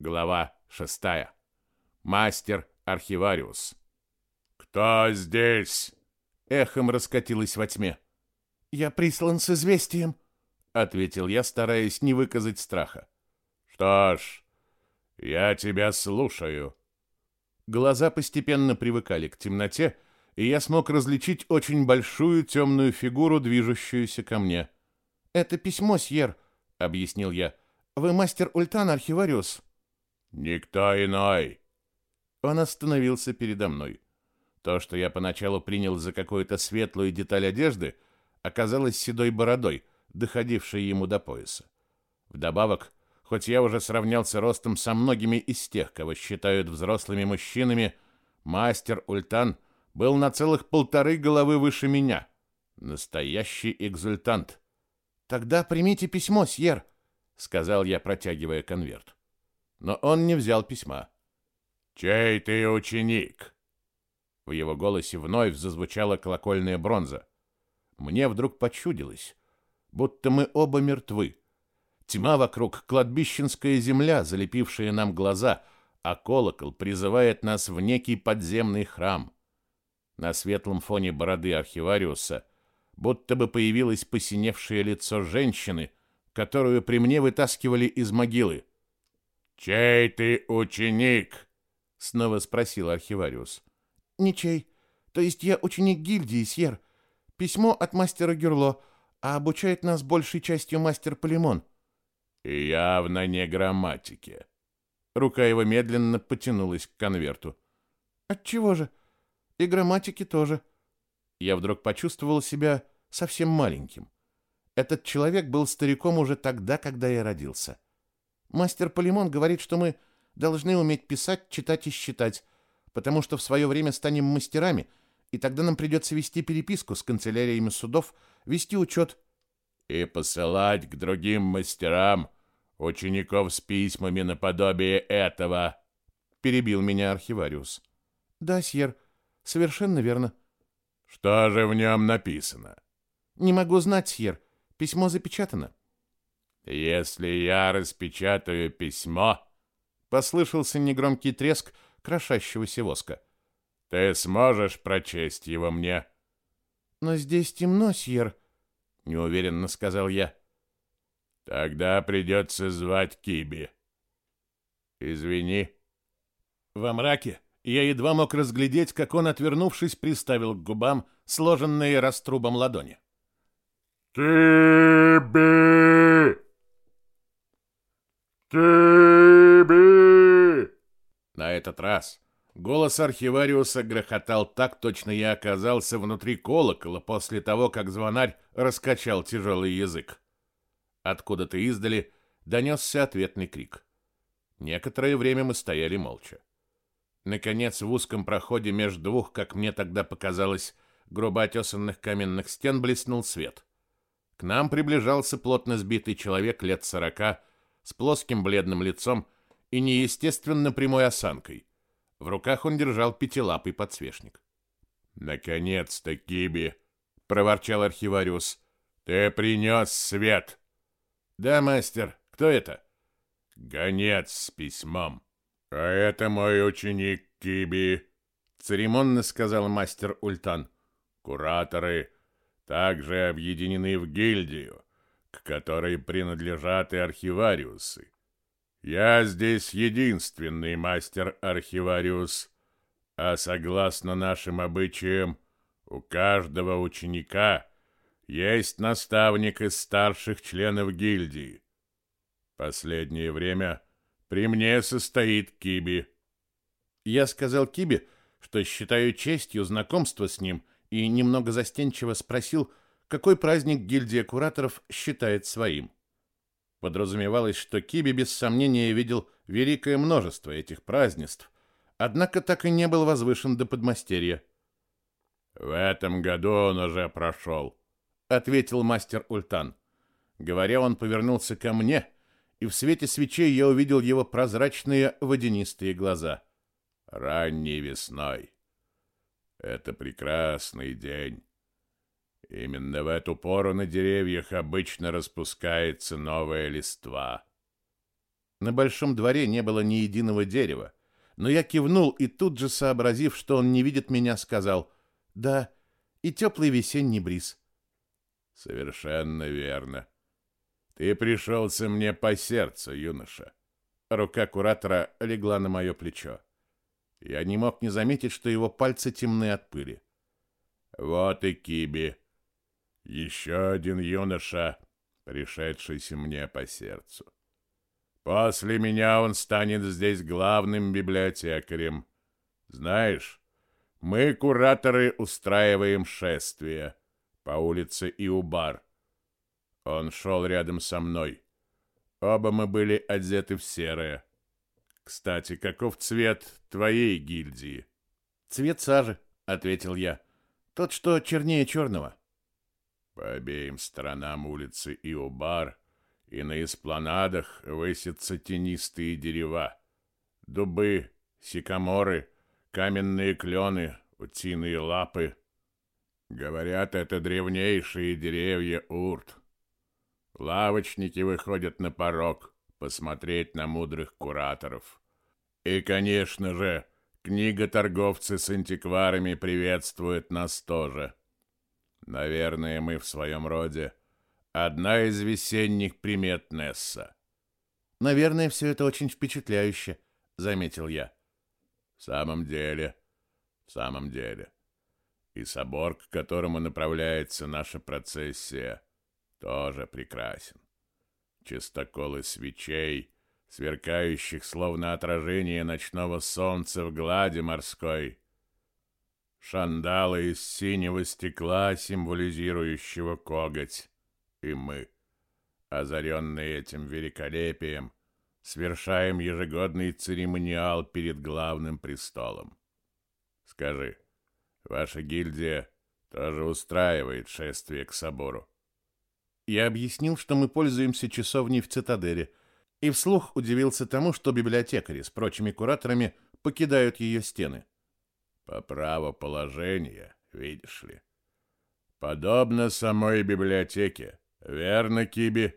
Глава шестая. Мастер-архивариус. «Кто здесь?» — эхом раскатилось во тьме. «Я прислан с известием», — ответил я, стараясь не выказать страха. «Что ж, я тебя слушаю». Глаза постепенно привыкали к темноте, и я смог различить очень большую темную фигуру, движущуюся ко мне. «Это письмо, Сьер», — объяснил я. «Вы мастер Ультан, архивариус?» «Никто иной». Он остановился передо мной. То, что я поначалу принял за какую-то светлую деталь одежды, оказалось седой бородой, доходившей ему до пояса. Вдобавок, хоть я уже сравнялся ростом со многими из тех, кого считают взрослыми мужчинами, мастер Ультан был на целых полторы головы выше меня. Настоящий экзультант. «Тогда примите письмо, Сьер», — сказал я, протягивая конверт. Но он не взял письма. «Чей ты ученик?» В его голосе вновь зазвучала колокольная бронза. Мне вдруг почудилось, будто мы оба мертвы. Тьма вокруг, кладбищенская земля, залепившая нам глаза, а колокол призывает нас в некий подземный храм. На светлом фоне бороды архивариуса будто бы появилось посиневшее лицо женщины, которую при мне вытаскивали из могилы. «Чей ты ученик?» — снова спросил архивариус. «Ничей. То есть я ученик гильдии, Сьер. Письмо от мастера Гюрло, а обучает нас большей частью мастер Полимон». «И явно не грамматике». Рука его медленно потянулась к конверту. «Отчего же? И грамматики тоже». Я вдруг почувствовал себя совсем маленьким. Этот человек был стариком уже тогда, когда я родился. Мастер Полимон говорит, что мы должны уметь писать, читать и считать, потому что в свое время станем мастерами, и тогда нам придется вести переписку с канцеляриями судов, вести учет. И посылать к другим мастерам учеников с письмами наподобие этого, перебил меня архивариус. Да, сьер, совершенно верно. Что же в нем написано? Не могу знать, сьер. Письмо запечатано. Если я распечатаю письмо, послышался негромкий треск, крошащегося воска. Ты сможешь прочесть его мне? Но здесь темно, Сьер, неуверенно сказал я. Тогда придется звать Киби. Извини. Во мраке я едва мог разглядеть, как он, отвернувшись, приставил к губам сложенные раструбом ладони. «Киби! Киби!» На этот раз голос архивариуса грохотал так, точно я оказался внутри колокола после того, как звонарь раскачал тяжелый язык. Откуда-то издали донесся ответный крик. Некоторое время мы стояли молча. Наконец, в узком проходе между двух, как мне тогда показалось, грубо отесанных каменных стен блеснул свет. К нам приближался плотно сбитый человек лет сорока с плоским бледным лицом и неестественно прямой осанкой. В руках он держал пятилапый подсвечник. «Наконец-то, Киби!» — проворчал архивариус. «Ты принес свет!» «Да, мастер. Кто это?» «Гонец с письмом. А это мой ученик Киби», — церемонно сказал мастер Ультан. «Кураторы также объединены в гильдию, к которой принадлежат и архивариусы. Я здесь единственный мастер-архивариус, а согласно нашим обычаям, у каждого ученика есть наставник из старших членов гильдии. Последнее время при мне состоит Киби. Я сказал Киби, что считаю честью знакомство с ним, и немного застенчиво спросил, какой праздник гильдия кураторов считает своим. Подразумевалось, что Киби без сомнения видел великое множество этих празднеств, однако так и не был возвышен до подмастерья. «В этом году он уже прошел», — ответил мастер Ультан. Говоря, он повернулся ко мне, и в свете свечей я увидел его прозрачные водянистые глаза. «Ранней весной. Это прекрасный день. Именно в эту пору на деревьях обычно распускается новая листва. На большом дворе не было ни единого дерева, но я кивнул и тут же, сообразив, что он не видит меня, сказал «Да, и теплый весенний бриз». «Совершенно верно. Ты пришелся мне по сердцу, юноша». Рука куратора легла на мое плечо. Я не мог не заметить, что его пальцы темны от пыли. «Вот и Киби. Еще один юноша, пришедшийся мне по сердцу. После меня он станет здесь главным библиотекарем. Знаешь, мы, кураторы, устраиваем шествие по улице Иубар. Он шел рядом со мной. Оба мы были одеты в серое. Кстати, каков цвет твоей гильдии? Цвет сажи, ответил я. Тот, что чернее черного. По обеим сторонам улицы Иубар и на эспланадах высятся тенистые дерева. Дубы, сикаморы, каменные клены, утиные лапы. Говорят, это древнейшие деревья Урт. Лавочники выходят на порог посмотреть на мудрых кураторов. И, конечно же, книга торговцы с антикварами приветствует нас тоже. Наверное, мы в своем роде Одна из весенних примет Несса. Наверное, все это очень впечатляюще, заметил я. В самом деле, в самом деле. И собор, к которому направляется наша процессия, тоже прекрасен. Чистоколы свечей, сверкающих словно отражение ночного солнца в глади морской. Шандалы из синего стекла, символизирующего коготь и мы, озаренные этим великолепием, совершаем ежегодный церемониал перед главным престолом. Скажи, ваша гильдия тоже устраивает шествие к собору? Я объяснил, что мы пользуемся часовней в цитадели, и вслух удивился тому, что библиотекари с прочими кураторами покидают ее стены. По праву положения, видишь ли. Подобно самой библиотеке, Верно, Киби.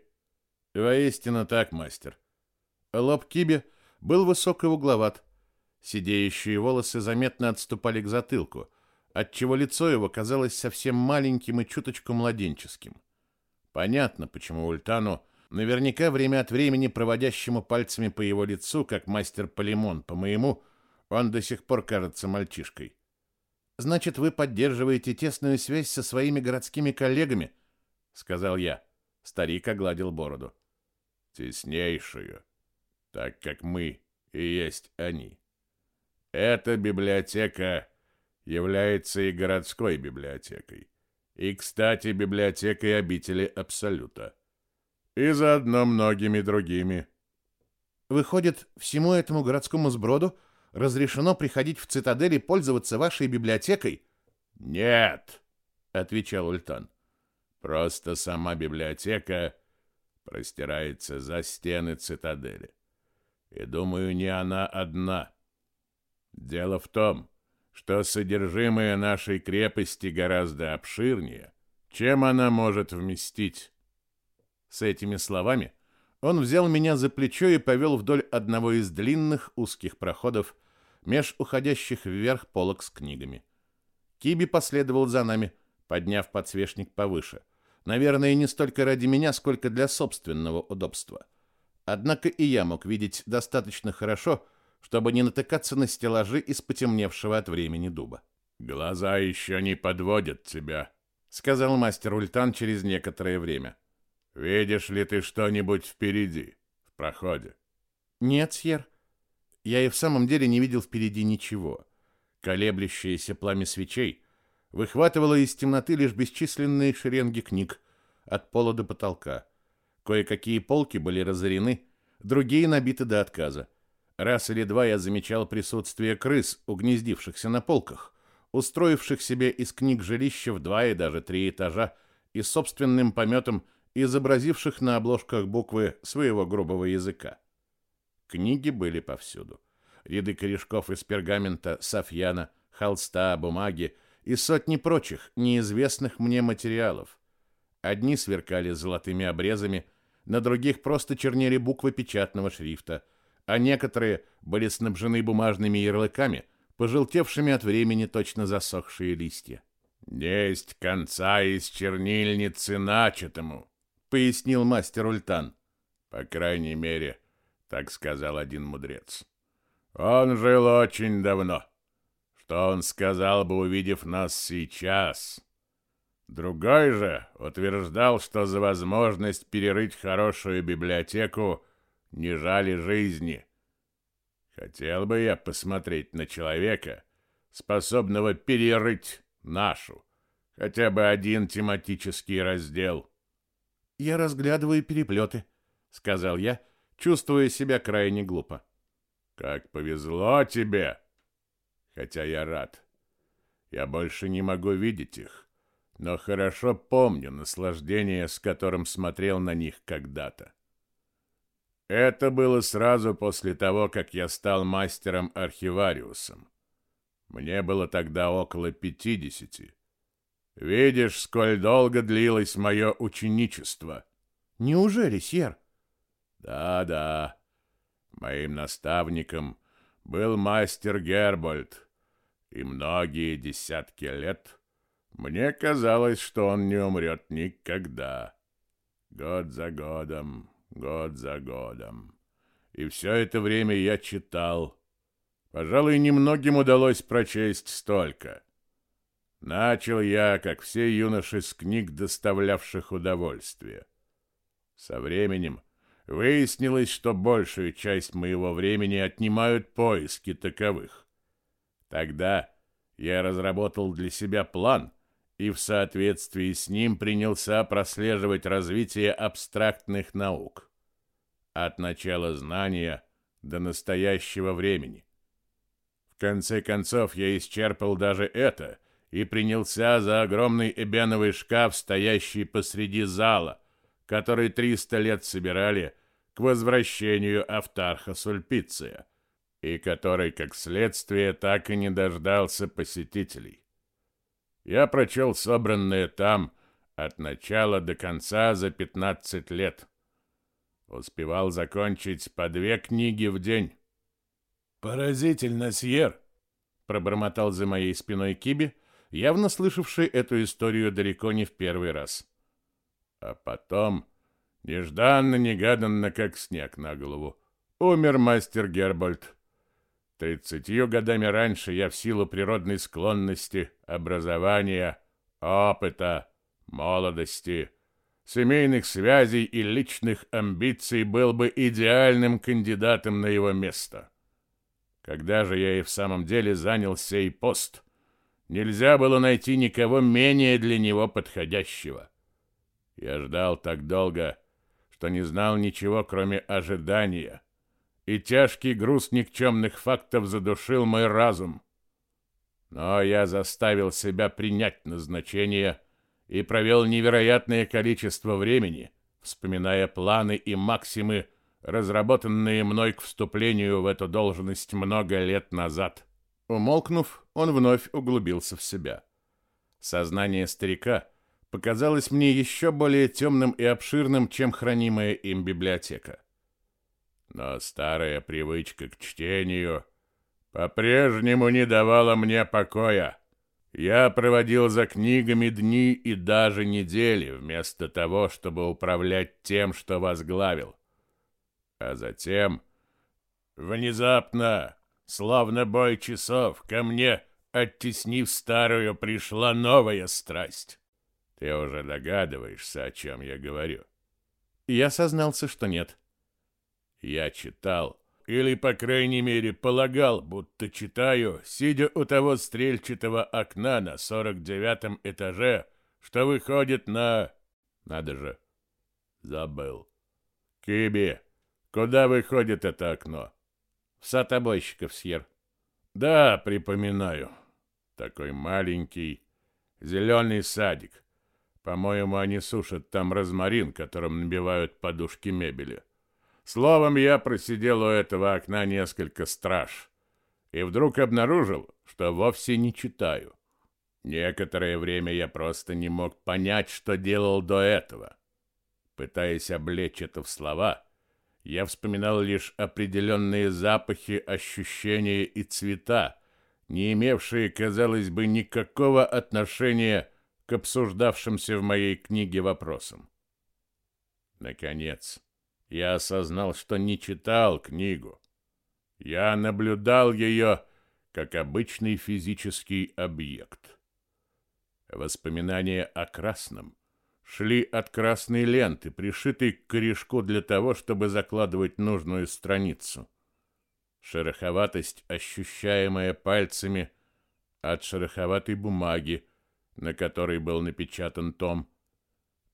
Воистину так, мастер. Лоб Киби был высок и угловат. Сидеющие волосы заметно отступали к затылку, отчего лицо его казалось совсем маленьким и чуточку младенческим. Понятно, почему Ультану, наверняка время от времени проводящему пальцами по его лицу, как мастер Полимон по моему, он до сих пор кажется мальчишкой. Значит, вы поддерживаете тесную связь со своими городскими коллегами, сказал я. Старик огладил бороду. Теснейшую, так как мы и есть они. Эта библиотека является и городской библиотекой. И, кстати, библиотекой обители Абсолюта. И заодно многими другими. Выходит, всему этому городскому сброду разрешено приходить в цитадель и пользоваться вашей библиотекой? Нет, отвечал Ультан. Просто сама библиотека простирается за стены цитадели. И думаю, не она одна. Дело в том, что содержимое нашей крепости гораздо обширнее, чем она может вместить. С этими словами он взял меня за плечо и повел вдоль одного из длинных узких проходов меж уходящих вверх полок с книгами. Киби последовал за нами, подняв подсвечник повыше — Наверное, не столько ради меня, сколько для собственного удобства. Однако и я мог видеть достаточно хорошо, чтобы не натыкаться на стеллажи из потемневшего от времени дуба. «Глаза еще не подводят тебя», — сказал мастер Ультан через некоторое время. «Видишь ли ты что-нибудь впереди, в проходе?» «Нет, Сьер. Я и в самом деле не видел впереди ничего. Колеблющееся пламя свечей выхватывала из темноты лишь бесчисленные шеренги книг от пола до потолка. Кое-какие полки были разорены, другие набиты до отказа. Раз или два я замечал присутствие крыс, угнездившихся на полках, устроивших себе из книг жилища в два и даже три этажа и собственным пометом изобразивших на обложках буквы своего грубого языка. Книги были повсюду. Ряды корешков из пергамента, софьяна, холста, бумаги и сотни прочих, неизвестных мне материалов. Одни сверкали золотыми обрезами, на других просто чернели буквы печатного шрифта, а некоторые были снабжены бумажными ярлыками, пожелтевшими от времени точно засохшие листья. «Несть конца из чернильницы начатому», — пояснил мастер Ультан. «По крайней мере, так сказал один мудрец. Он жил очень давно. Что он сказал бы, увидев нас сейчас?» Другой же утверждал, что за возможность перерыть хорошую библиотеку не жали жизни. Хотел бы я посмотреть на человека, способного перерыть нашу, хотя бы один тематический раздел. «Я разглядываю переплеты», — сказал я, чувствуя себя крайне глупо. «Как повезло тебе!» Хотя я рад. Я больше не могу видеть их но хорошо помню наслаждение, с которым смотрел на них когда-то. Это было сразу после того, как я стал мастером-архивариусом. Мне было тогда около пятидесяти. Видишь, сколь долго длилось мое ученичество. Неужели, Сер? Да-да. Моим наставником был мастер Гербольд, и многие десятки лет мне казалось, что он не умрет никогда. Год за годом, год за годом. И все это время я читал. Пожалуй, немногим удалось прочесть столько. Начал я, как все юноши, с книг, доставлявших удовольствие. Со временем выяснилось, что большую часть моего времени отнимают поиски таковых. Тогда я разработал для себя план — и в соответствии с ним принялся прослеживать развитие абстрактных наук от начала знания до настоящего времени. В конце концов я исчерпал даже это и принялся за огромный эбеновый шкаф, стоящий посреди зала, который 300 лет собирали к возвращению Автарха Сульпиция, и который, как следствие, так и не дождался посетителей. Я прочел собранное там от начала до конца за 15 лет. Успевал закончить по две книги в день. «Поразительно, Сьер!» — пробормотал за моей спиной Киби, явно слышавший эту историю далеко не в первый раз. А потом, нежданно-негаданно, как снег на голову, умер мастер Гербольд. Тридцатью годами раньше я в силу природной склонности, образования, опыта, молодости, семейных связей и личных амбиций был бы идеальным кандидатом на его место. Когда же я и в самом деле занял сей пост, нельзя было найти никого менее для него подходящего. Я ждал так долго, что не знал ничего, кроме ожидания — и тяжкий груз никчемных фактов задушил мой разум. Но я заставил себя принять назначение и провел невероятное количество времени, вспоминая планы и максимы, разработанные мной к вступлению в эту должность много лет назад. Умолкнув, он вновь углубился в себя. Сознание старика показалось мне еще более темным и обширным, чем хранимая им библиотека но старая привычка к чтению по-прежнему не давала мне покоя. Я проводил за книгами дни и даже недели, вместо того, чтобы управлять тем, что возглавил. А затем, внезапно, словно бой часов, ко мне, оттеснив старую, пришла новая страсть. Ты уже догадываешься, о чем я говорю. Я сознался, что нет. — я читал, или, по крайней мере, полагал, будто читаю, сидя у того стрельчатого окна на сорок девятом этаже, что выходит на... Надо же, забыл. Киби, куда выходит это окно? В сад обойщиков, Сьер. Да, припоминаю. Такой маленький, зеленый садик. По-моему, они сушат там розмарин, которым набивают подушки мебели. Словом, я просидел у этого окна несколько страж и вдруг обнаружил, что вовсе не читаю. Некоторое время я просто не мог понять, что делал до этого. Пытаясь облечь это в слова, я вспоминал лишь определенные запахи, ощущения и цвета, не имевшие, казалось бы, никакого отношения к обсуждавшимся в моей книге вопросам. Наконец, я осознал, что не читал книгу. Я наблюдал ее как обычный физический объект. Воспоминания о красном шли от красной ленты, пришитой к корешку для того, чтобы закладывать нужную страницу. Шероховатость, ощущаемая пальцами от шероховатой бумаги, на которой был напечатан том,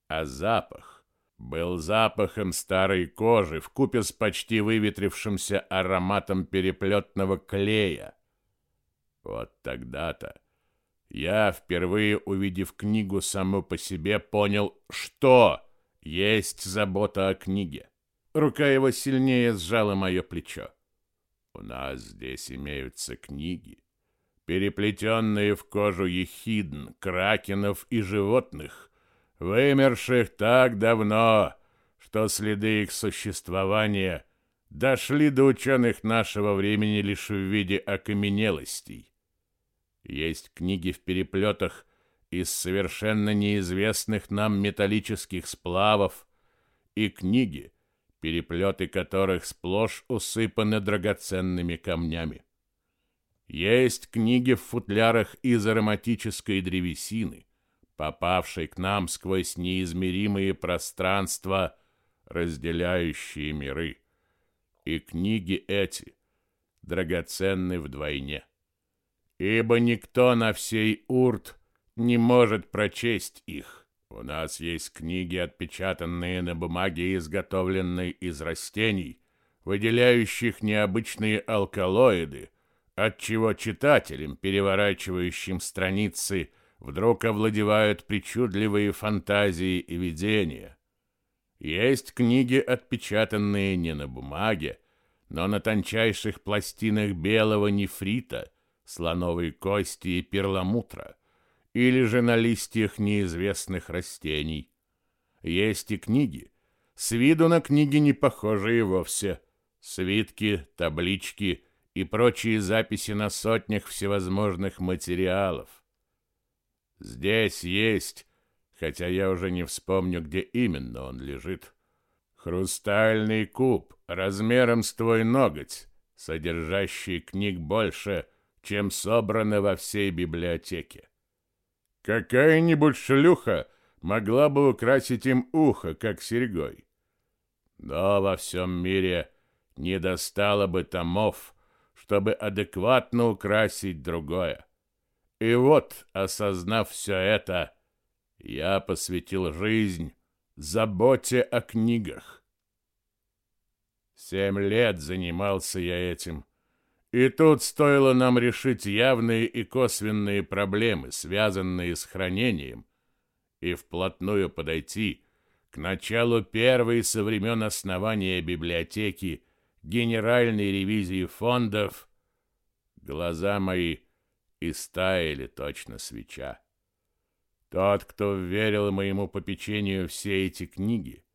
а запах был запахом старой кожи в купе с почти выветрившимся ароматом переплетного клея. Вот тогда-то я, впервые увидев книгу саму по себе, понял, что есть забота о книге. Рука его сильнее сжала мое плечо. У нас здесь имеются книги, переплетенные в кожу ехидн, кракенов и животных, вымерших так давно, что следы их существования дошли до ученых нашего времени лишь в виде окаменелостей. Есть книги в переплетах из совершенно неизвестных нам металлических сплавов и книги, переплеты которых сплошь усыпаны драгоценными камнями. Есть книги в футлярах из ароматической древесины, попавшей к нам сквозь неизмеримые пространства, разделяющие миры. И книги эти драгоценны вдвойне ибо никто на всей Урт не может прочесть их. У нас есть книги, отпечатанные на бумаге, изготовленной из растений, выделяющих необычные алкалоиды, отчего читателям, переворачивающим страницы, вдруг овладевают причудливые фантазии и видения. Есть книги, отпечатанные не на бумаге, но на тончайших пластинах белого нефрита – слоновой кости и перламутра, или же на листьях неизвестных растений. Есть и книги, с виду на книги не похожие вовсе, свитки, таблички и прочие записи на сотнях всевозможных материалов. Здесь есть, хотя я уже не вспомню, где именно он лежит, хрустальный куб размером с твой ноготь, содержащий книг больше — чем собрано во всей библиотеке. Какая-нибудь шлюха могла бы украсить им ухо, как серьгой. Но во всем мире не достало бы томов, чтобы адекватно украсить другое. И вот, осознав все это, я посвятил жизнь заботе о книгах. Семь лет занимался я этим, и тут стоило нам решить явные и косвенные проблемы, связанные с хранением, и вплотную подойти к началу первой со времен основания библиотеки генеральной ревизии фондов, глаза мои истаяли точно свеча. Тот, кто верил моему попечению все эти книги,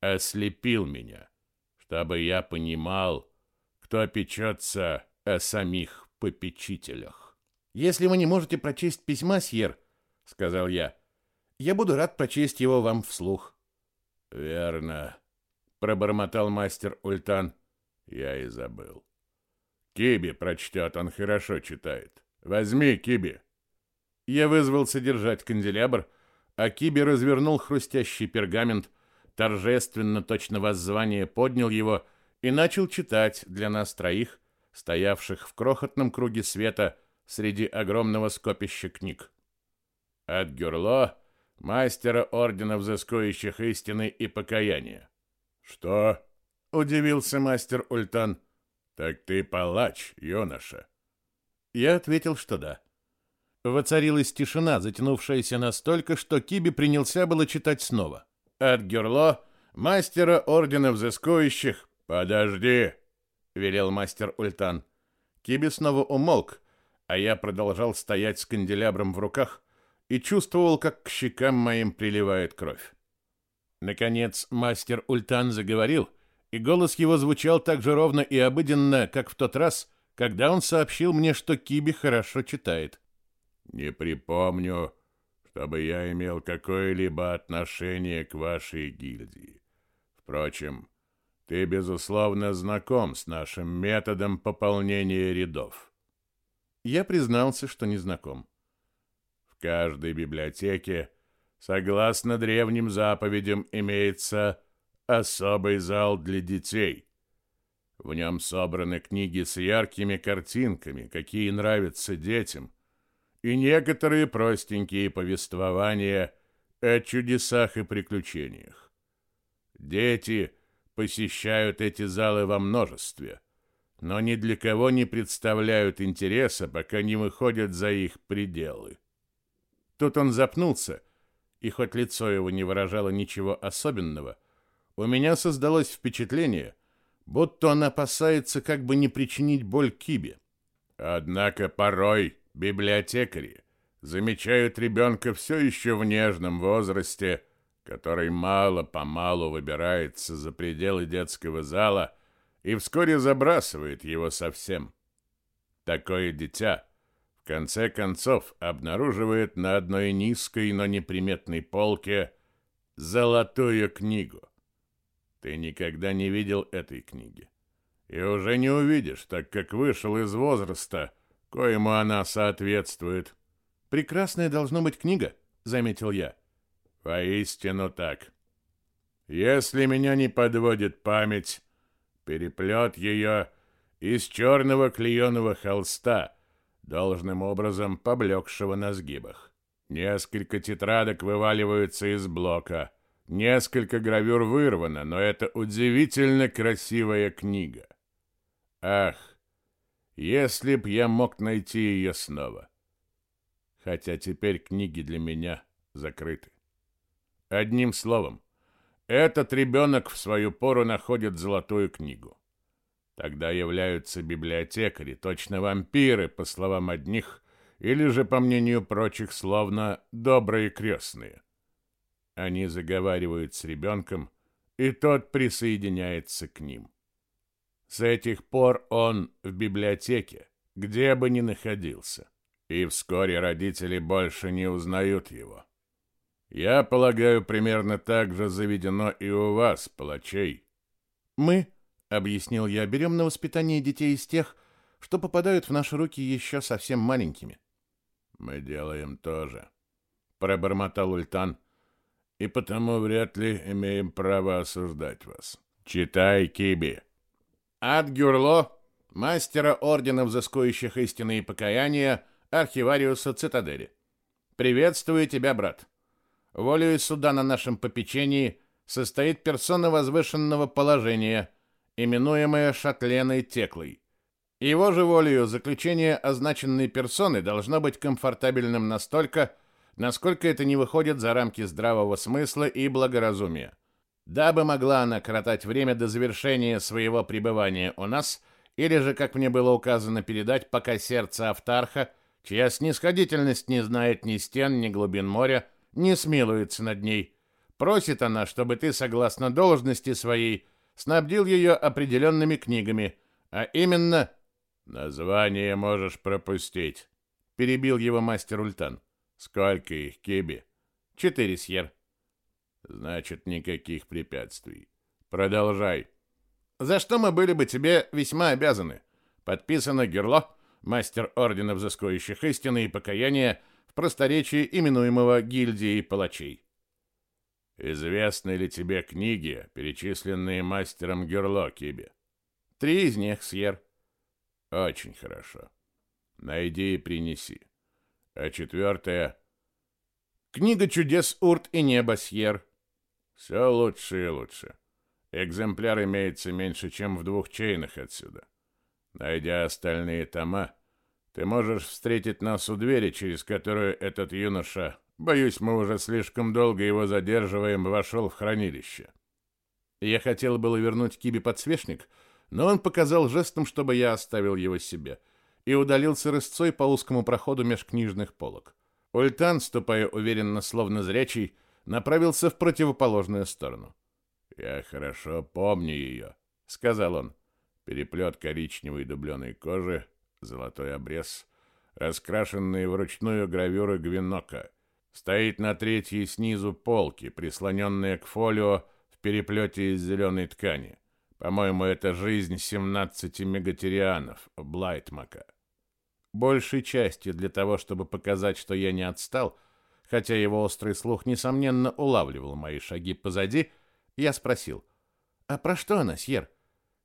ослепил меня, чтобы я понимал, кто печется о самих попечителях. «Если вы не можете прочесть письма, Сьер, — сказал я, — я буду рад прочесть его вам вслух». «Верно», — пробормотал мастер Ультан. «Я и забыл. Киби прочтет, он хорошо читает. Возьми, Киби». Я вызвался держать канделябр, а Киби развернул хрустящий пергамент, торжественно, точно воззвание, поднял его и начал читать для нас троих, стоявших в крохотном круге света среди огромного скопища книг. От Гюрло, мастера ордена взыскующих истины и покаяния. «Что?» — удивился мастер Ультан. «Так ты палач, юноша». Я ответил, что да. Воцарилась тишина, затянувшаяся настолько, что Киби принялся было читать снова. От Гюрло, мастера ордена взыскующих, «Подожди!» — велел мастер Ультан. Киби снова умолк, а я продолжал стоять с канделябром в руках и чувствовал, как к щекам моим приливает кровь. Наконец мастер Ультан заговорил, и голос его звучал так же ровно и обыденно, как в тот раз, когда он сообщил мне, что Киби хорошо читает. «Не припомню, чтобы я имел какое-либо отношение к вашей гильдии. Впрочем, ты, безусловно, знаком с нашим методом пополнения рядов». Я признался, что не знаком. В каждой библиотеке, согласно древним заповедям, имеется особый зал для детей. В нем собраны книги с яркими картинками, какие нравятся детям, и некоторые простенькие повествования о чудесах и приключениях. Дети посещают эти залы во множестве, но ни для кого не представляют интереса, пока не выходят за их пределы. Тут он запнулся, и хоть лицо его не выражало ничего особенного, у меня создалось впечатление, будто он опасается как бы не причинить боль Кибе. Однако порой библиотекари замечают ребенка все еще в нежном возрасте, который мало-помалу выбирается за пределы детского зала и вскоре забрасывает его совсем. Такое дитя в конце концов обнаруживает на одной низкой, но неприметной полке золотую книгу. Ты никогда не видел этой книги. И уже не увидишь, так как вышел из возраста, коему она соответствует. Прекрасная должна быть книга, заметил я. Воистину так. Если меня не подводит память, переплет ее из черного клееного холста, должным образом поблекшего на сгибах. Несколько тетрадок вываливаются из блока. Несколько гравюр вырвано, но это удивительно красивая книга. Ах, если б я мог найти ее снова. Хотя теперь книги для меня закрыты. Одним словом, этот ребенок в свою пору находит золотую книгу. Тогда являются библиотекари, точно вампиры, по словам одних, или же, по мнению прочих, словно добрые крестные. Они заговаривают с ребенком, и тот присоединяется к ним. С этих пор он в библиотеке, где бы ни находился, и вскоре родители больше не узнают его. Я полагаю, примерно так же заведено и у вас, палачей. Мы, объяснил я, берем на воспитание детей из тех, что попадают в наши руки еще совсем маленькими. Мы делаем то же, пробормотал Ультан, и потому вряд ли имеем право осуждать вас. Читай, Киби. От Гюрло, мастера ордена взыскующих истины и покаяния, архивариуса Цитадели. Приветствую тебя, брат. Волею суда на нашем попечении состоит персона возвышенного положения, именуемая Шатленой Теклой. Его же волею заключение означенной персоны должно быть комфортабельным настолько, насколько это не выходит за рамки здравого смысла и благоразумия. Дабы могла она коротать время до завершения своего пребывания у нас, или же, как мне было указано передать, пока сердце Автарха, чья снисходительность не знает ни стен, ни глубин моря, не смилуется над ней. Просит она, чтобы ты, согласно должности своей, снабдил ее определенными книгами, а именно... «Название можешь пропустить», — перебил его мастер Ультан. «Сколько их, Киби?» «Четыре, Сьер». «Значит, никаких препятствий. Продолжай». «За что мы были бы тебе весьма обязаны?» Подписано Герло, мастер ордена взыскующих истины и покаяния, в просторечии именуемого гильдией палачей. Известны ли тебе книги, перечисленные мастером Герло Кибе? Три из них, Сьер. Очень хорошо. Найди и принеси. А четвертая... Книга чудес Урт и небо, Сьер. Все лучше и лучше. Экземпляр имеется меньше, чем в двух чейнах отсюда. Найдя остальные тома, ты можешь встретить нас у двери, через которую этот юноша, боюсь, мы уже слишком долго его задерживаем, вошел в хранилище. Я хотел было вернуть Киби подсвечник, но он показал жестом, чтобы я оставил его себе, и удалился рысцой по узкому проходу меж книжных полок. Ультан, ступая уверенно, словно зрячий, направился в противоположную сторону. «Я хорошо помню ее», — сказал он. Переплет коричневой дубленой кожи, золотой обрез, раскрашенные вручную гравюры Гвинока. Стоит на третьей снизу полки, прислоненная к фолио в переплете из зеленой ткани. По-моему, это жизнь 17 мегатерианов Блайтмака. Большей частью для того, чтобы показать, что я не отстал, хотя его острый слух, несомненно, улавливал мои шаги позади, я спросил, «А про что она, Сьер?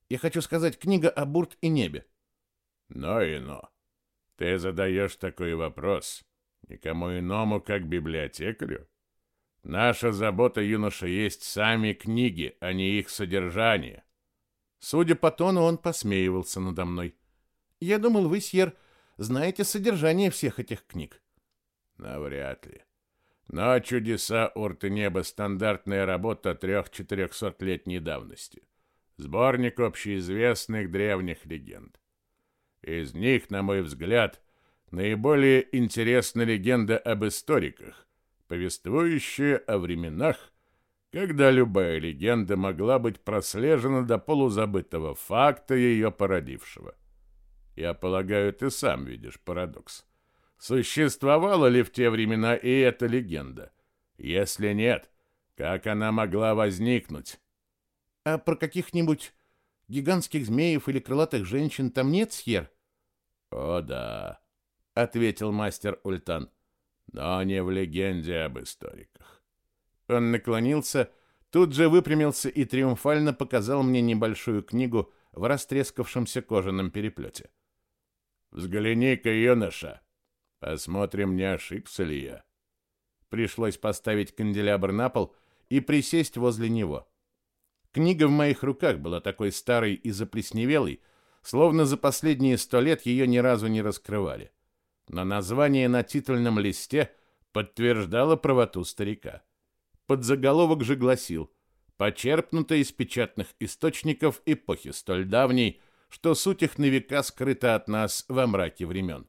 Я хочу сказать, книга о бурт и небе». «Но и но. Ты задаешь такой вопрос никому иному, как библиотекарю? Наша забота, юноша, есть сами книги, а не их содержание». Судя по тону, он посмеивался надо мной. «Я думал, вы, Сьер, знаете содержание всех этих книг». «Навряд ли. Но чудеса Урты Неба — стандартная работа трех-четырехсотлетней давности. Сборник общеизвестных древних легенд. Из них, на мой взгляд, наиболее интересна легенда об историках, повествующая о временах, когда любая легенда могла быть прослежена до полузабытого факта ее породившего. Я полагаю, ты сам видишь парадокс. Существовала ли в те времена и эта легенда? Если нет, как она могла возникнуть? А про каких-нибудь гигантских змеев или крылатых женщин там нет, Сьер? О да, ответил мастер Ультан. Но не в легенде об историках. Он наклонился, тут же выпрямился и триумфально показал мне небольшую книгу в растрескавшемся кожаном переплете. «Взгляни-ка, юноша!» Посмотрим, не ошибся ли я. Пришлось поставить канделябр на пол и присесть возле него. Книга в моих руках была такой старой и заплесневелой, словно за последние сто лет ее ни разу не раскрывали. Но название на титульном листе подтверждало правоту старика. Подзаголовок же гласил «Почерпнуто из печатных источников эпохи столь давней, что суть их на века скрыта от нас во мраке времен».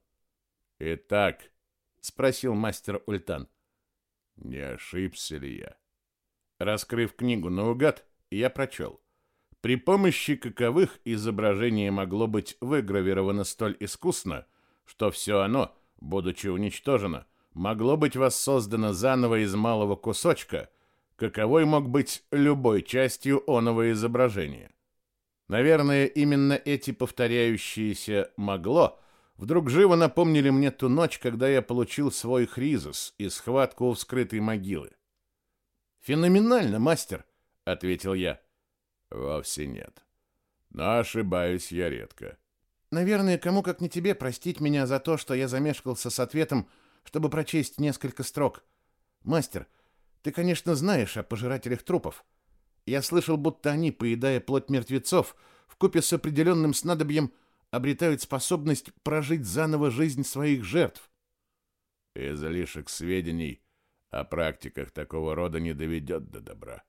«Итак», — спросил мастер Ультан, — «не ошибся ли я?» Раскрыв книгу наугад, я прочел. При помощи каковых изображение могло быть выгравировано столь искусно, что все оно, будучи уничтожено, могло быть воссоздано заново из малого кусочка, каковой мог быть любой частью оного изображения. Наверное, именно эти повторяющиеся «могло» вдруг живо напомнили мне ту ночь, когда я получил свой хризис и схватку у вскрытой могилы. «Феноменально, мастер!» — ответил я. «Вовсе нет. Но ошибаюсь я редко». «Наверное, кому как не тебе простить меня за то, что я замешкался с ответом, чтобы прочесть несколько строк. Мастер, ты, конечно, знаешь о пожирателях трупов. Я слышал, будто они, поедая плоть мертвецов, вкупе с определенным снадобьем, обретают способность прожить заново жизнь своих жертв. Излишек сведений о практиках такого рода не доведет до добра.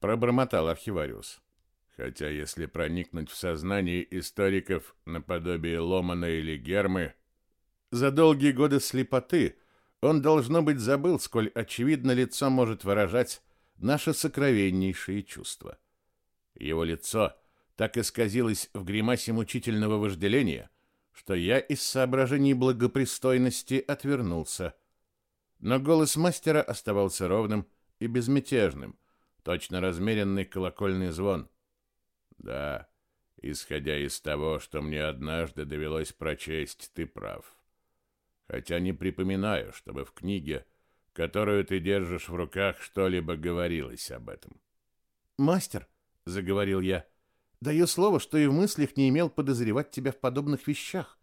Пробормотал архивариус. Хотя если проникнуть в сознание историков наподобие Ломана или Гермы... За долгие годы слепоты он, должно быть, забыл, сколь очевидно лицо может выражать наше сокровеннейшие чувства. Его лицо — так исказилось в гримасе мучительного вожделения, что я из соображений благопристойности отвернулся. Но голос мастера оставался ровным и безмятежным, точно размеренный колокольный звон. Да, исходя из того, что мне однажды довелось прочесть, ты прав. Хотя не припоминаю, чтобы в книге, которую ты держишь в руках, что-либо говорилось об этом. «Мастер», — заговорил я, — Даю слово, что и в мыслях не имел подозревать тебя в подобных вещах.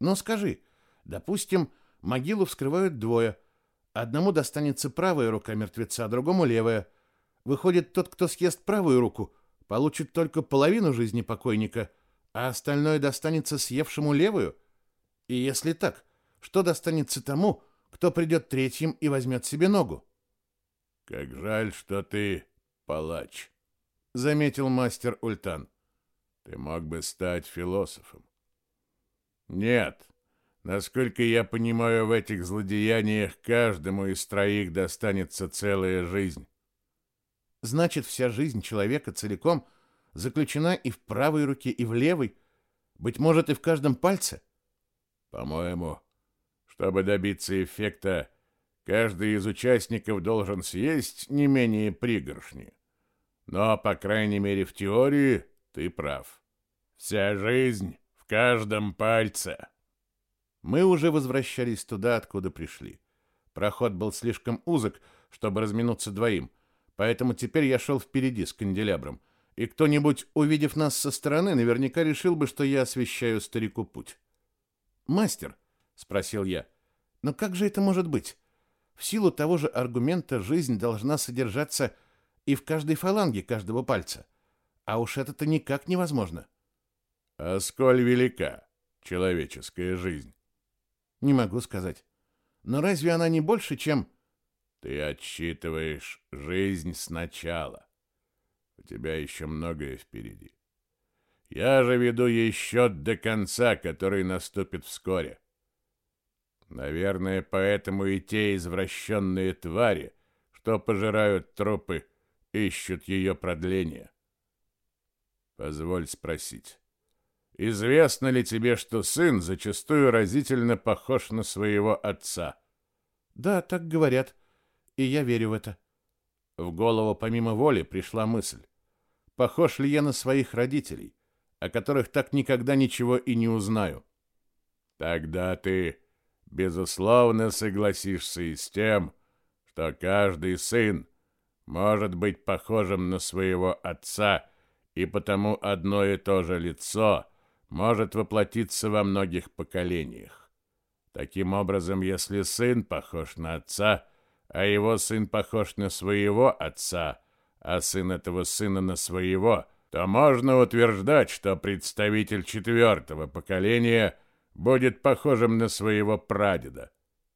Но скажи, допустим, могилу вскрывают двое. Одному достанется правая рука мертвеца, а другому левая. Выходит, тот, кто съест правую руку, получит только половину жизни покойника, а остальное достанется съевшему левую? И если так, что достанется тому, кто придет третьим и возьмет себе ногу? Как жаль, что ты палач, заметил мастер Ультан. Ты мог бы стать философом. Нет, Насколько я понимаю, в этих злодеяниях каждому из троих достанется целая жизнь. Значит, вся жизнь человека целиком заключена и в правой руке, и в левой, быть может, и в каждом пальце? По-моему, чтобы добиться эффекта, каждый из участников должен съесть не менее пригоршни. Но, по крайней мере, в теории ты прав. Вся жизнь в каждом пальце. Мы уже возвращались туда, откуда пришли. Проход был слишком узок, чтобы разминуться двоим, поэтому теперь я шел впереди с канделябром, и кто-нибудь, увидев нас со стороны, наверняка решил бы, что я освещаю старику путь. «Мастер», — спросил я, — «но как же это может быть? В силу того же аргумента жизнь должна содержаться и в каждой фаланге каждого пальца. А уж это-то никак невозможно». «А сколь велика человеческая жизнь?» Не могу сказать. Но разве она не больше, чем... Ты отсчитываешь жизнь сначала. У тебя еще многое впереди. Я же веду ей счет до конца, который наступит вскоре. Наверное, поэтому и те извращенные твари, что пожирают трупы, ищут ее продление. Позволь спросить, Известно ли тебе, что сын зачастую разительно похож на своего отца? Да, так говорят, и я верю в это. В голову помимо воли пришла мысль. Похож ли я на своих родителей, о которых так никогда ничего и не узнаю? Тогда ты, безусловно, согласишься и с тем, что каждый сын может быть похожим на своего отца, и потому одно и то же лицо — может воплотиться во многих поколениях. Таким образом, если сын похож на отца, а его сын похож на своего отца, а сын этого сына на своего, то можно утверждать, что представитель четвертого поколения будет похожим на своего прадеда.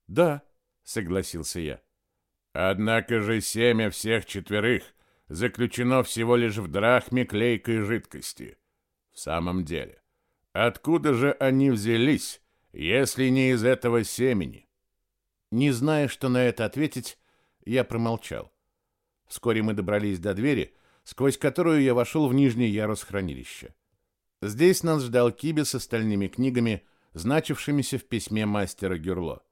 Да, согласился я. Однако же семя всех четверых заключено всего лишь в драхме клейкой жидкости. В самом деле, Откуда же они взялись, если не из этого семени? Не зная, что на это ответить, я промолчал. Вскоре мы добрались до двери, сквозь которую я вошел в нижний ярус хранилища. Здесь нас ждал Киби с остальными книгами, значившимися в письме мастера Гюрло.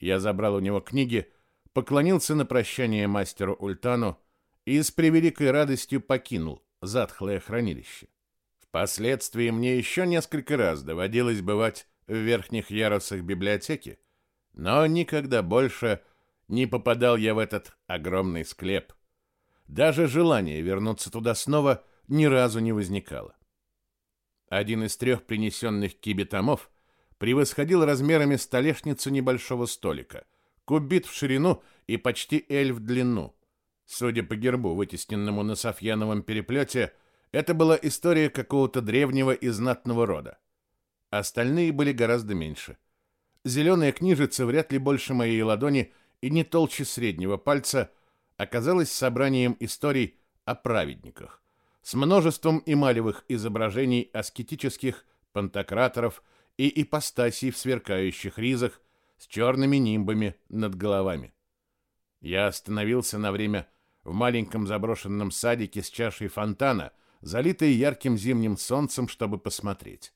Я забрал у него книги, поклонился на прощание мастеру Ультану и с превеликой радостью покинул затхлое хранилище. Впоследствии мне еще несколько раз доводилось бывать в верхних ярусах библиотеки, но никогда больше не попадал я в этот огромный склеп. Даже желание вернуться туда снова ни разу не возникало. Один из трех принесенных кибитомов превосходил размерами столешницу небольшого столика, кубит в ширину и почти эль в длину. Судя по гербу, вытесненному на софьяновом переплете, это была история какого-то древнего и знатного рода. Остальные были гораздо меньше. Зеленая книжица, вряд ли больше моей ладони и не толще среднего пальца, оказалась собранием историй о праведниках, с множеством эмалевых изображений аскетических пантократоров и ипостасий в сверкающих ризах с черными нимбами над головами. Я остановился на время в маленьком заброшенном садике с чашей фонтана — залитые ярким зимним солнцем, чтобы посмотреть.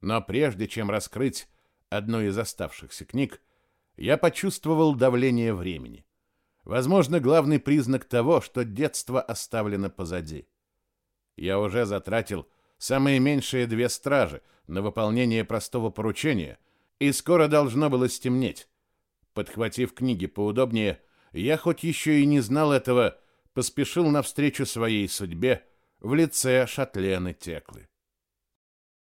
Но прежде чем раскрыть одну из оставшихся книг, я почувствовал давление времени. Возможно, главный признак того, что детство оставлено позади. Я уже затратил самые меньшие две стражи на выполнение простого поручения, и скоро должно было стемнеть. Подхватив книги поудобнее, я хоть еще и не знал этого, поспешил навстречу своей судьбе, в лице Шатлены Теклы.